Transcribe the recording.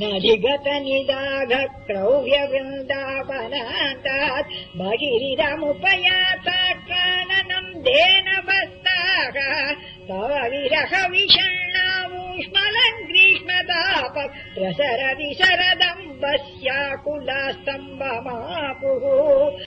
नधिगत निदाघक्रौर्यवृन्दावनातात् बहिरिरमुपयाता काननम् देन बस्ताः तव विरह विषण्णामूष्मलम् ग्रीष्मताप प्रसरति शरदम्बस्याकुलास्तम्भमापुः